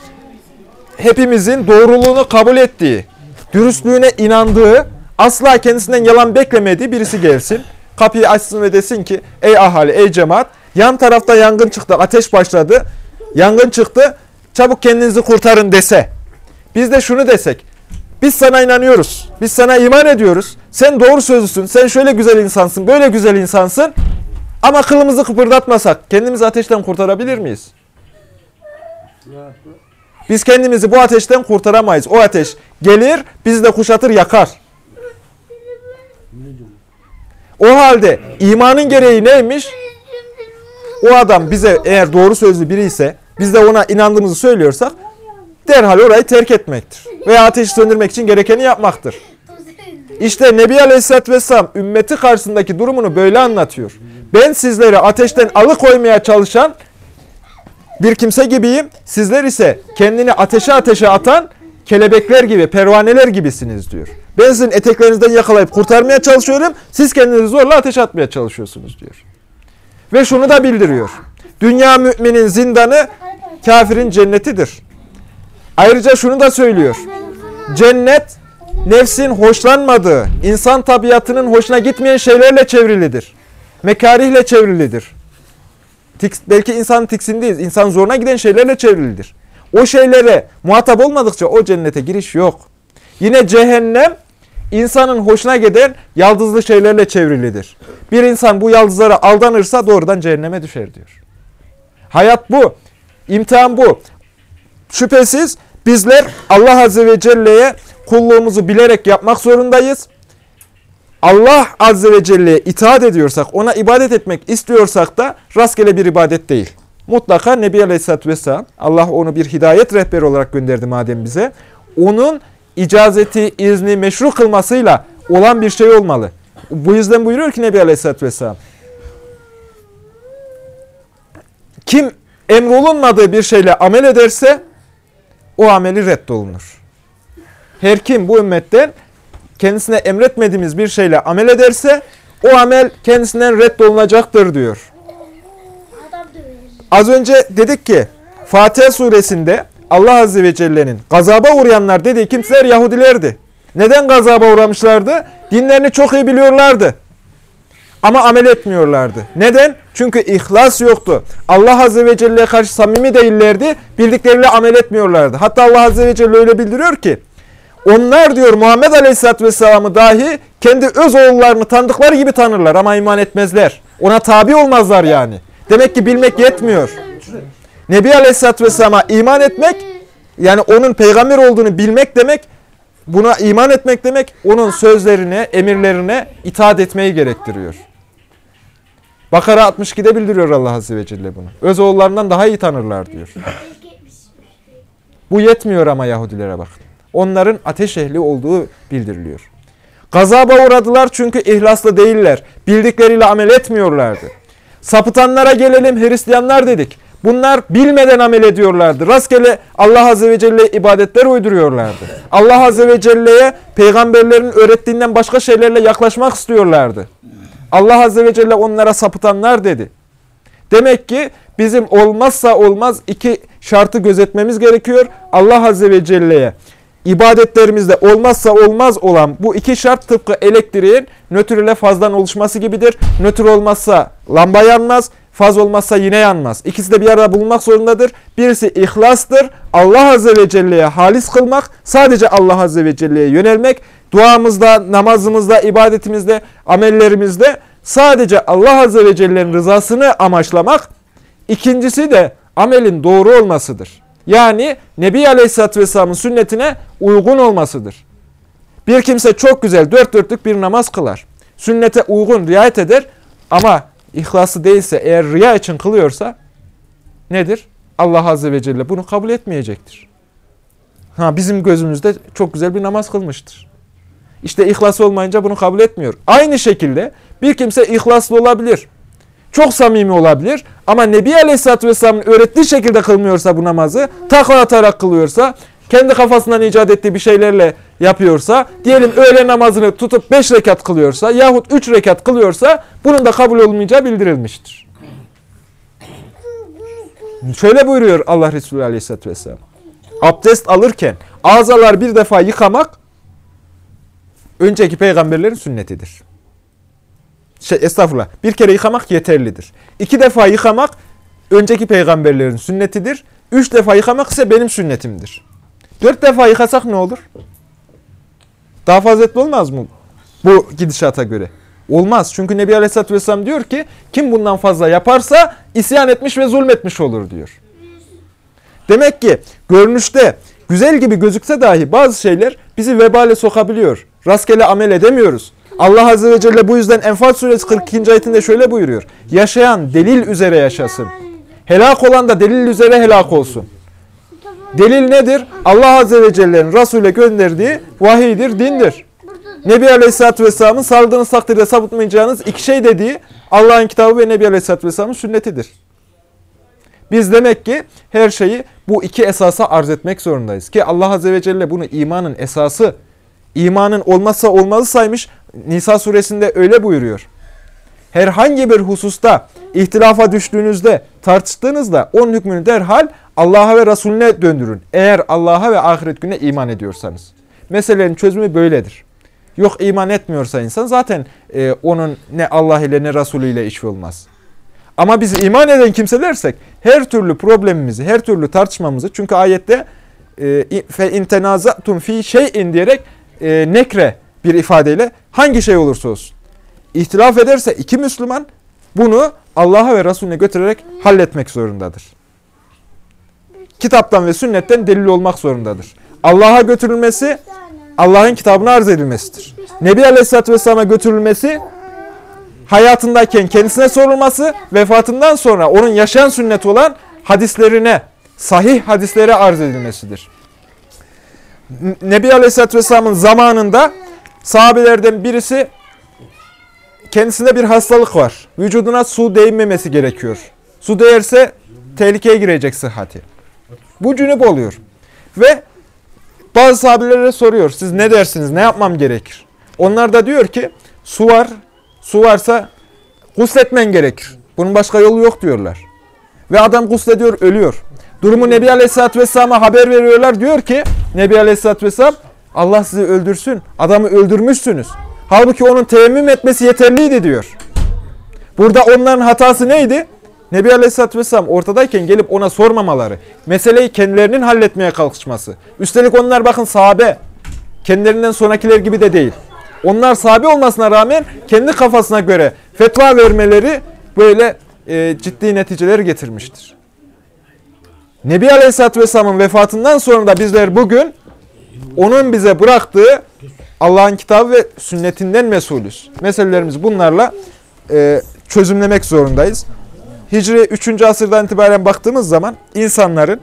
hepimizin doğruluğunu kabul ettiği, dürüstlüğüne inandığı, asla kendisinden yalan beklemediği birisi gelsin. Kapıyı açsın ve desin ki ey ahali, ey cemaat yan tarafta yangın çıktı, ateş başladı. Yangın çıktı, çabuk kendinizi kurtarın dese. Biz de şunu desek, biz sana inanıyoruz, biz sana iman ediyoruz. Sen doğru sözlüsün, sen şöyle güzel insansın, böyle güzel insansın. Ama kılımızı kıpırdatmasak kendimizi ateşten kurtarabilir miyiz? Biz kendimizi bu ateşten kurtaramayız. O ateş gelir, bizi de kuşatır, yakar. O halde imanın gereği neymiş? O adam bize eğer doğru sözlü biri ise, biz de ona inandığımızı söylüyorsak, derhal orayı terk etmektir. Veya ateşi söndürmek için gerekeni yapmaktır. İşte Nebi Aleyhisselatü Vesselam ümmeti karşısındaki durumunu böyle anlatıyor. Ben sizleri ateşten alıkoymaya çalışan bir kimse gibiyim. Sizler ise kendini ateşe ateşe atan kelebekler gibi, pervaneler gibisiniz diyor. Ben sizin eteklerinizden yakalayıp kurtarmaya çalışıyorum. Siz kendinizi zorla ateşe atmaya çalışıyorsunuz diyor. Ve şunu da bildiriyor. Dünya müminin zindanı, kafirin cennetidir. Ayrıca şunu da söylüyor. Cennet, nefsin hoşlanmadığı, insan tabiatının hoşuna gitmeyen şeylerle çevrilidir. Mekarihle çevrilidir. Tiks, belki insan tiksindeyiz. İnsan zoruna giden şeylerle çevrilidir. O şeylere muhatap olmadıkça o cennete giriş yok. Yine cehennem insanın hoşuna giden yaldızlı şeylerle çevrilidir. Bir insan bu yaldızlara aldanırsa doğrudan cehenneme düşer diyor. Hayat bu. İmtihan bu. Şüphesiz bizler Allah Azze ve Celle'ye kulluğumuzu bilerek yapmak zorundayız. Allah Azze ve Celle'ye itaat ediyorsak, ona ibadet etmek istiyorsak da rastgele bir ibadet değil. Mutlaka Nebi Aleyhisselatü Vesselam, Allah onu bir hidayet rehberi olarak gönderdi madem bize, onun icazeti, izni meşru kılmasıyla olan bir şey olmalı. Bu yüzden buyuruyor ki Nebi Aleyhisselatü Vesselam, kim emrolunmadığı bir şeyle amel ederse, o ameli reddolunur. Her kim bu ümmetten kendisine emretmediğimiz bir şeyle amel ederse o amel kendisinden reddolunacaktır diyor. Az önce dedik ki Fatiha suresinde Allah Azze ve Celle'nin gazaba uğrayanlar dediği kimseler Yahudilerdi. Neden gazaba uğramışlardı? Dinlerini çok iyi biliyorlardı. Ama amel etmiyorlardı. Neden? Çünkü ihlas yoktu. Allah Azze ve Celle'ye karşı samimi değillerdi. Bildikleriyle amel etmiyorlardı. Hatta Allah Azze ve Celle öyle bildiriyor ki onlar diyor Muhammed Aleyhisselatü Vesselam'ı dahi kendi öz oğullarını tanıdıkları gibi tanırlar ama iman etmezler. Ona tabi olmazlar yani. Demek ki bilmek yetmiyor. Nebi Aleyhisselatü Vesselam'a iman etmek yani onun peygamber olduğunu bilmek demek buna iman etmek demek onun sözlerine, emirlerine itaat etmeyi gerektiriyor. Bakara 62'de bildiriyor Allah Azze ve Celle bunu. Öz oğullarından daha iyi tanırlar diyor. Bu yetmiyor ama Yahudilere bakın. Onların ateş ehli olduğu bildiriliyor. Gazaba uğradılar çünkü ihlaslı değiller. Bildikleriyle amel etmiyorlardı. Sapıtanlara gelelim Hristiyanlar dedik. Bunlar bilmeden amel ediyorlardı. Rastgele Allah Azze ve Celle'ye ibadetler uyduruyorlardı. Allah Azze ve Celle'ye peygamberlerin öğrettiğinden başka şeylerle yaklaşmak istiyorlardı. Allah Azze ve Celle onlara sapıtanlar dedi. Demek ki bizim olmazsa olmaz iki şartı gözetmemiz gerekiyor. Allah Azze ve Celle'ye ibadetlerimizde olmazsa olmaz olan bu iki şart tıpkı elektriğin nötr ile fazdan oluşması gibidir. Nötr olmazsa lamba yanmaz, faz olmazsa yine yanmaz. İkisi de bir arada bulunmak zorundadır. Birisi ihlastır. Allah Azze ve Celle'ye halis kılmak, sadece Allah Azze ve Celle'ye yönelmek, duamızda, namazımızda, ibadetimizde, amellerimizde sadece Allah Azze ve Celle'nin rızasını amaçlamak. İkincisi de amelin doğru olmasıdır. Yani Nebi Aleyhisselatü Vesselam'ın sünnetine uygun olmasıdır. Bir kimse çok güzel dört dörtlük bir namaz kılar. Sünnete uygun riayet eder ama ihlası değilse eğer riya için kılıyorsa nedir? Allah Azze ve Celle bunu kabul etmeyecektir. Ha, bizim gözümüzde çok güzel bir namaz kılmıştır. İşte ihlası olmayınca bunu kabul etmiyor. Aynı şekilde bir kimse ihlaslı olabilir. Çok samimi olabilir ama Nebi Aleyhisselatü Vesselam'ın öğrettiği şekilde kılmıyorsa bu namazı, takla atarak kılıyorsa, kendi kafasından icat ettiği bir şeylerle yapıyorsa, diyelim öğle namazını tutup 5 rekat kılıyorsa yahut 3 rekat kılıyorsa bunun da kabul olmayacağı bildirilmiştir. Şöyle buyuruyor Allah Resulü Aleyhisselatü Vesselam. Abdest alırken ağzalar bir defa yıkamak önceki peygamberlerin sünnetidir. Şey, estağfurullah. Bir kere yıkamak yeterlidir. İki defa yıkamak önceki peygamberlerin sünnetidir. Üç defa yıkamak ise benim sünnetimdir. Dört defa yıkasak ne olur? Daha faziletli olmaz mı bu gidişata göre? Olmaz. Çünkü Nebi Aleyhisselatü Vesselam diyor ki kim bundan fazla yaparsa isyan etmiş ve zulmetmiş olur diyor. Demek ki görünüşte güzel gibi gözükse dahi bazı şeyler bizi vebale sokabiliyor. Rastgele amel edemiyoruz. Allah Azze ve Celle bu yüzden Enfal suresi 42. ayetinde şöyle buyuruyor. Yaşayan delil üzere yaşasın. Helak olan da delil üzere helak olsun. Delil nedir? Allah Azze ve Celle'nin Resul'e gönderdiği vahiydir, dindir. Nebi Aleyhisselatü Vesselam'ın saldığınız takdirde sapıtmayacağınız iki şey dediği Allah'ın kitabı ve Nebi Aleyhisselatü Vesselam'ın sünnetidir. Biz demek ki her şeyi bu iki esasa arz etmek zorundayız. Ki Allah Azze ve Celle bunu imanın esası, imanın olmazsa olmazı saymış. Nisa suresinde öyle buyuruyor. Herhangi bir hususta ihtilafa düştüğünüzde, tartıştığınızda onun hükmünü derhal Allah'a ve Resulüne döndürün. Eğer Allah'a ve ahiret gününe iman ediyorsanız. Meselelerin çözümü böyledir. Yok iman etmiyorsa insan zaten e, onun ne Allah ile ne Resulü ile işi olmaz. Ama biz iman eden kimselersek her türlü problemimizi, her türlü tartışmamızı çünkü ayette fe intenazatum fi şeyin diyerek e, nekre bir ifadeyle hangi şey olursa olsun ihtilaf ederse iki Müslüman bunu Allah'a ve Resulüne götürerek halletmek zorundadır. Kitaptan ve sünnetten delil olmak zorundadır. Allah'a götürülmesi Allah'ın kitabına arz edilmesidir. Nebi Aleyhisselatü Vesselam'a götürülmesi hayatındayken kendisine sorulması, vefatından sonra onun yaşayan sünnet olan hadislerine, sahih hadislere arz edilmesidir. Nebi Aleyhisselatü Vesselam'ın zamanında sahabelerden birisi kendisinde bir hastalık var. Vücuduna su değmemesi gerekiyor. Su değerse tehlikeye girecek sıhhati. Bu cünüp oluyor. Ve bazı sahabelere soruyor. Siz ne dersiniz? Ne yapmam gerekir? Onlar da diyor ki su var. Su varsa gusletmen gerekir. Bunun başka yolu yok diyorlar. Ve adam guslediyor, ölüyor. Durumu Nebi Aleyhisselatü Vesselam'a haber veriyorlar. Diyor ki Nebi Aleyhisselatü Vesselam Allah sizi öldürsün. Adamı öldürmüşsünüz. Halbuki onun teyemmüm etmesi yeterliydi diyor. Burada onların hatası neydi? Nebi Aleyhisselatü Vesselam ortadayken gelip ona sormamaları. Meseleyi kendilerinin halletmeye kalkışması. Üstelik onlar bakın sahabe. Kendilerinden sonrakiler gibi de değil. Onlar sahabe olmasına rağmen kendi kafasına göre fetva vermeleri böyle e, ciddi neticeler getirmiştir. Nebi Aleyhisselatü Vesselam'ın vefatından sonra da bizler bugün onun bize bıraktığı Allah'ın kitabı ve sünnetinden mesulüz. Meselelerimizi bunlarla e, çözümlemek zorundayız. Hicri 3. asırdan itibaren baktığımız zaman insanların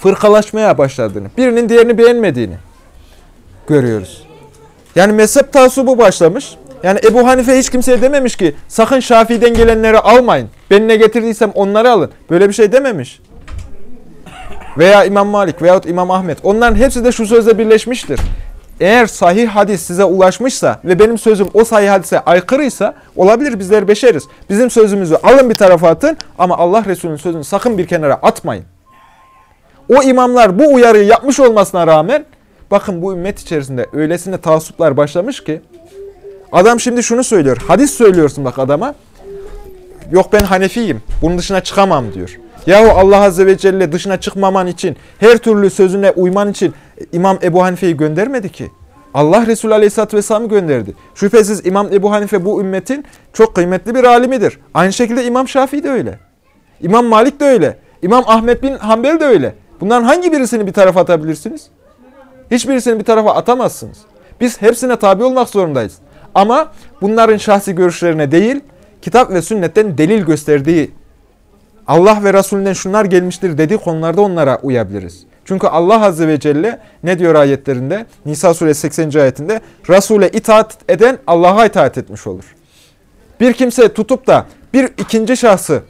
fırkalaşmaya başladığını, birinin diğerini beğenmediğini görüyoruz. Yani mezhep tasubu başlamış. Yani Ebu Hanife hiç kimseye dememiş ki sakın Şafii'den gelenleri almayın. Ben ne getirdiysem onları alın. Böyle bir şey dememiş. Veya İmam Malik veyahut İmam Ahmet. Onların hepsi de şu sözle birleşmiştir. Eğer sahih hadis size ulaşmışsa ve benim sözüm o sahih hadise aykırıysa olabilir bizler beşeriz. Bizim sözümüzü alın bir tarafa atın ama Allah Resulü'nün sözünü sakın bir kenara atmayın. O imamlar bu uyarıyı yapmış olmasına rağmen bakın bu ümmet içerisinde öylesine taassuplar başlamış ki adam şimdi şunu söylüyor. Hadis söylüyorsun bak adama. Yok ben Hanefiyim. Bunun dışına çıkamam diyor. Yahu Allah Azze ve Celle dışına çıkmaman için, her türlü sözüne uyman için İmam Ebu Hanife'yi göndermedi ki. Allah Resulü Aleyhisselatü Vesselam'ı gönderdi. Şüphesiz İmam Ebu Hanife bu ümmetin çok kıymetli bir alimidir. Aynı şekilde İmam Şafii de öyle. İmam Malik de öyle. İmam Ahmet bin Hanbel de öyle. Bunların hangi birisini bir tarafa atabilirsiniz? Hiçbirisini bir tarafa atamazsınız. Biz hepsine tabi olmak zorundayız. Ama bunların şahsi görüşlerine değil, kitap ve sünnetten delil gösterdiği Allah ve Resulünden şunlar gelmiştir dediği konularda onlara uyabiliriz. Çünkü Allah Azze ve Celle ne diyor ayetlerinde? Nisa suresi 80. ayetinde Resul'e itaat eden Allah'a itaat etmiş olur. Bir kimse tutup da bir ikinci şahsı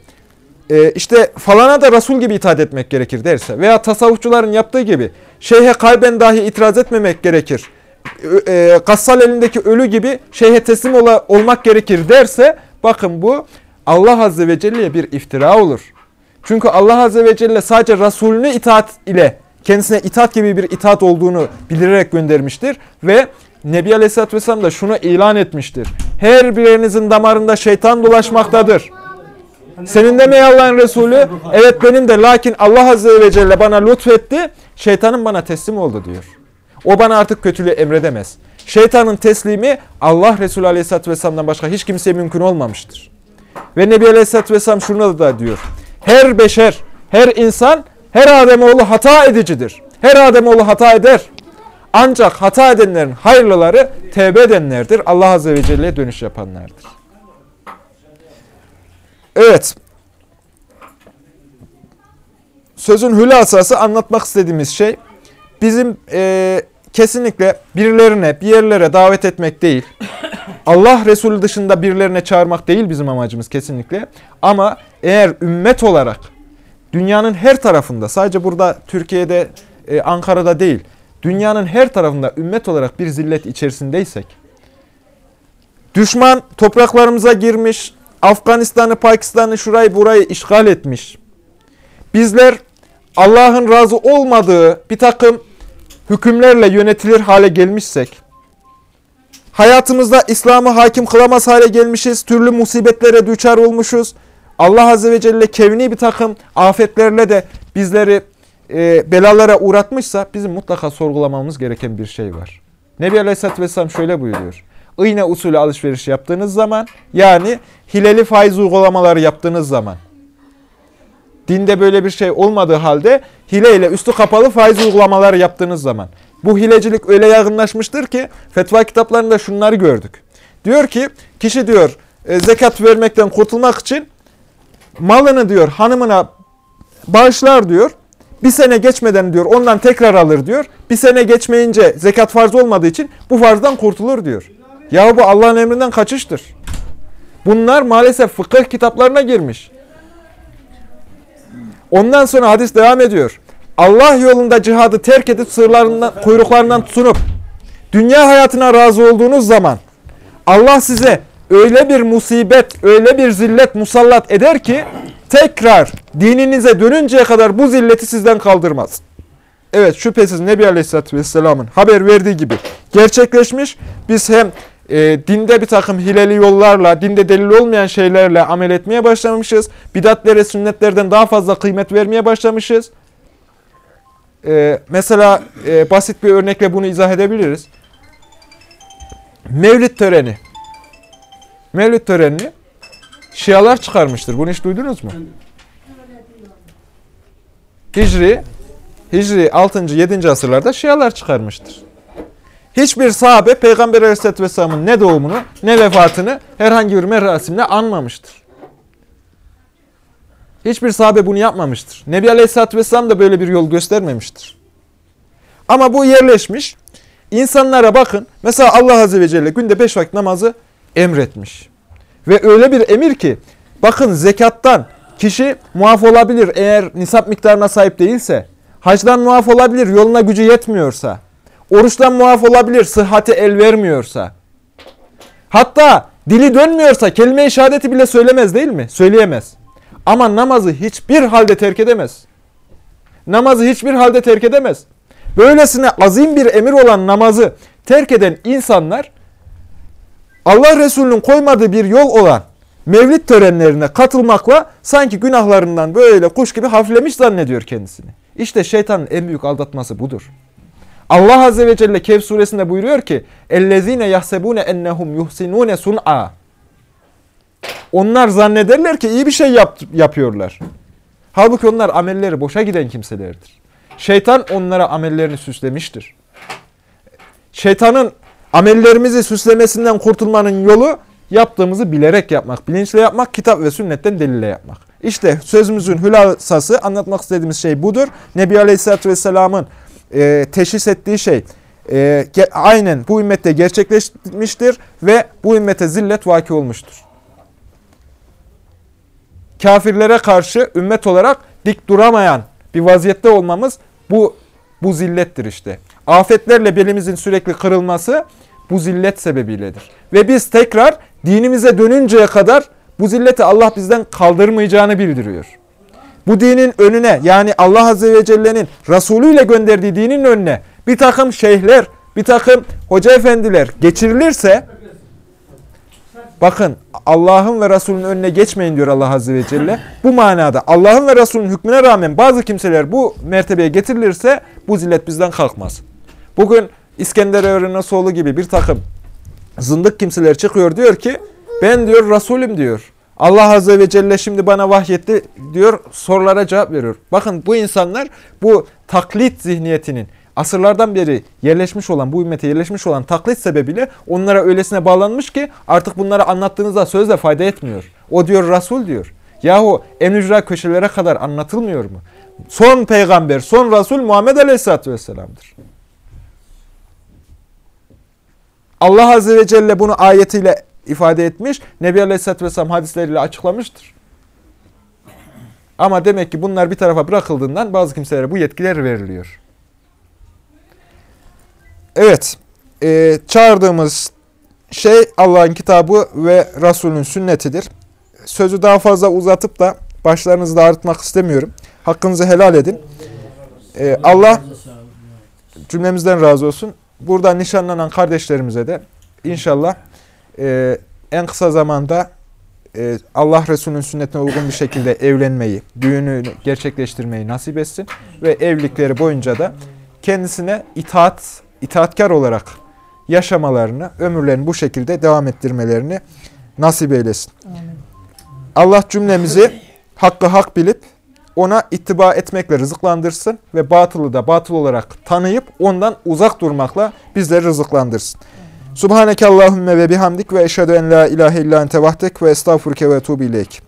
e, işte falana da Resul gibi itaat etmek gerekir derse veya tasavvufçuların yaptığı gibi şeyhe kalben dahi itiraz etmemek gerekir. E, kassal elindeki ölü gibi şeyhe teslim ola, olmak gerekir derse bakın bu Allah Azze ve Celle'ye bir iftira olur. Çünkü Allah Azze ve Celle sadece Resulüne itaat ile kendisine itaat gibi bir itaat olduğunu bildirerek göndermiştir. Ve Nebi Aleyhisselatü Vesselam da şunu ilan etmiştir. Her birinizin damarında şeytan dolaşmaktadır. Senin de mi Allah'ın Resulü? Evet benim de lakin Allah Azze ve Celle bana lütfetti. Şeytanın bana teslim oldu diyor. O bana artık kötülüğü emredemez. Şeytanın teslimi Allah Resulü Aleyhisselatü Vesselam'dan başka hiç kimseye mümkün olmamıştır. Ve Nebi Aleyhisselatü Vesselam şunu da diyor. Her beşer, her insan, her Ademoğlu hata edicidir. Her Ademoğlu hata eder. Ancak hata edenlerin hayırlıları tevbe edenlerdir. Allah Azze ve Celle'ye dönüş yapanlardır. Evet. Sözün hülasası anlatmak istediğimiz şey bizim e, kesinlikle birilerine, bir yerlere davet etmek değil. Allah Resulü dışında birilerine çağırmak değil bizim amacımız kesinlikle. Ama eğer ümmet olarak dünyanın her tarafında, sadece burada Türkiye'de, e, Ankara'da değil, dünyanın her tarafında ümmet olarak bir zillet içerisindeysek, düşman topraklarımıza girmiş, Afganistan'ı, Pakistan'ı, şurayı burayı işgal etmiş. Bizler Allah'ın razı olmadığı bir takım hükümlerle yönetilir hale gelmişsek, hayatımızda İslam'ı hakim kılamaz hale gelmişiz, türlü musibetlere düçar olmuşuz, Allah Azze ve Celle kevni bir takım afetlerle de bizleri e, belalara uğratmışsa bizim mutlaka sorgulamamız gereken bir şey var. Nebi Aleyhisselatü Vesselam şöyle buyuruyor. İğne usulü alışveriş yaptığınız zaman yani hileli faiz uygulamaları yaptığınız zaman dinde böyle bir şey olmadığı halde hile ile üstü kapalı faiz uygulamaları yaptığınız zaman bu hilecilik öyle yaygınlaşmıştır ki fetva kitaplarında şunları gördük. Diyor ki kişi diyor e, zekat vermekten kurtulmak için malını diyor hanımına bağışlar diyor. Bir sene geçmeden diyor ondan tekrar alır diyor. Bir sene geçmeyince zekat farz olmadığı için bu farzdan kurtulur diyor. Ya bu Allah'ın emrinden kaçıştır. Bunlar maalesef fıkıh kitaplarına girmiş. Ondan sonra hadis devam ediyor. Allah yolunda cihadı terk edip sırlarından, kuyruklarından tutunup dünya hayatına razı olduğunuz zaman Allah size öyle bir musibet, öyle bir zillet musallat eder ki tekrar dininize dönünceye kadar bu zilleti sizden kaldırmaz. Evet şüphesiz Nebi Aleyhisselatü Vesselam'ın haber verdiği gibi gerçekleşmiş. Biz hem e, dinde bir takım hileli yollarla, dinde delil olmayan şeylerle amel etmeye başlamışız. Bidatlere, sünnetlerden daha fazla kıymet vermeye başlamışız. E, mesela e, basit bir örnekle bunu izah edebiliriz. Mevlid töreni. Mevlid törenini Şialar çıkarmıştır. Bunu hiç duydunuz mu? Hicri, Hicri 6. 7. asırlarda Şialar çıkarmıştır. Hiçbir sahabe Peygamber Aleyhisselatü Vesselam'ın ne doğumunu ne vefatını herhangi bir merasimle anmamıştır. Hiçbir sahabe bunu yapmamıştır. Nebi Aleyhisselatü Vesselam da böyle bir yol göstermemiştir. Ama bu yerleşmiş. İnsanlara bakın. Mesela Allah Azze ve Celle günde beş vakit namazı emretmiş. Ve öyle bir emir ki bakın zekattan kişi muaf olabilir eğer nisap miktarına sahip değilse. Hacdan muaf olabilir yoluna gücü yetmiyorsa. Oruçtan muaf olabilir sıhhati el vermiyorsa. Hatta dili dönmüyorsa kelime-i şehadeti bile söylemez değil mi? Söyleyemez. Ama namazı hiçbir halde terk edemez. Namazı hiçbir halde terk edemez. Böylesine azim bir emir olan namazı terk eden insanlar Allah Resulü'nün koymadığı bir yol olan mevlid törenlerine katılmakla sanki günahlarından böyle kuş gibi hafiflemiş zannediyor kendisini. İşte şeytanın en büyük aldatması budur. Allah Azze ve Celle Kehf suresinde buyuruyor ki اَلَّذ۪ينَ يَحْسَبُونَ اَنَّهُمْ يُحْسِنُونَ sun'a. onlar zannederler ki iyi bir şey yap yapıyorlar. Halbuki onlar amelleri boşa giden kimselerdir. Şeytan onlara amellerini süslemiştir. Şeytanın amellerimizi süslemesinden kurtulmanın yolu yaptığımızı bilerek yapmak, bilinçle yapmak, kitap ve sünnetten delille yapmak. İşte sözümüzün hülasası, anlatmak istediğimiz şey budur. Nebi Aleyhisselatü Vesselam'ın e, teşhis ettiği şey e, aynen bu ümmette gerçekleşmiştir ve bu ümmete zillet vaki olmuştur. Kafirlere karşı ümmet olarak dik duramayan bir vaziyette olmamız bu bu zillettir işte. Afetlerle belimizin sürekli kırılması bu zillet sebebiyledir. Ve biz tekrar dinimize dönünceye kadar bu zilleti Allah bizden kaldırmayacağını bildiriyor. Bu dinin önüne yani Allah Azze ve Celle'nin Resulü ile gönderdiği dinin önüne bir takım şeyhler, bir takım hoca efendiler geçirilirse bakın Allah'ın ve Resulünün önüne geçmeyin diyor Allah Azze ve Celle. Bu manada Allah'ın ve Resulünün hükmüne rağmen bazı kimseler bu mertebeye getirilirse bu zillet bizden kalkmaz. Bugün İskender Öğrenesoğlu gibi bir takım zındık kimseler çıkıyor diyor ki ben diyor Resulüm diyor. Allah Azze ve Celle şimdi bana vahyetti diyor sorulara cevap veriyor. Bakın bu insanlar bu taklit zihniyetinin asırlardan beri yerleşmiş olan, bu ümmete yerleşmiş olan taklit sebebiyle onlara öylesine bağlanmış ki artık bunları anlattığınızda sözle fayda etmiyor. O diyor Resul diyor. Yahu en ücra köşelere kadar anlatılmıyor mu? Son peygamber, son Resul Muhammed Aleyhisselatü Vesselam'dır. Allah Azze ve Celle bunu ayetiyle ifade etmiş. Nebi Aleyhisselatü Vesselam hadisleriyle açıklamıştır. Ama demek ki bunlar bir tarafa bırakıldığından bazı kimselere bu yetkiler veriliyor. Evet, e, çağırdığımız şey Allah'ın kitabı ve Resulünün sünnetidir. Sözü daha fazla uzatıp da başlarınızı da ağrıtmak istemiyorum. Hakkınızı helal edin. E, Allah cümlemizden razı olsun. Burada nişanlanan kardeşlerimize de inşallah e, en kısa zamanda e, Allah Resulü'nün sünnetine uygun bir şekilde evlenmeyi, düğünü gerçekleştirmeyi nasip etsin ve evlilikleri boyunca da kendisine itaat, itaatkar olarak yaşamalarını, ömürlerini bu şekilde devam ettirmelerini nasip eylesin. Allah cümlemizi hakkı hak bilip ona ittiba etmekle rızıklandırsın ve batılı da batıl olarak tanıyıp ondan uzak durmakla bizleri rızıklandırsın. Subhaneke Allahümme ve bihamdik ve eşhedü en la ilahe illa ente ve estağfurke ve etubu ileyk.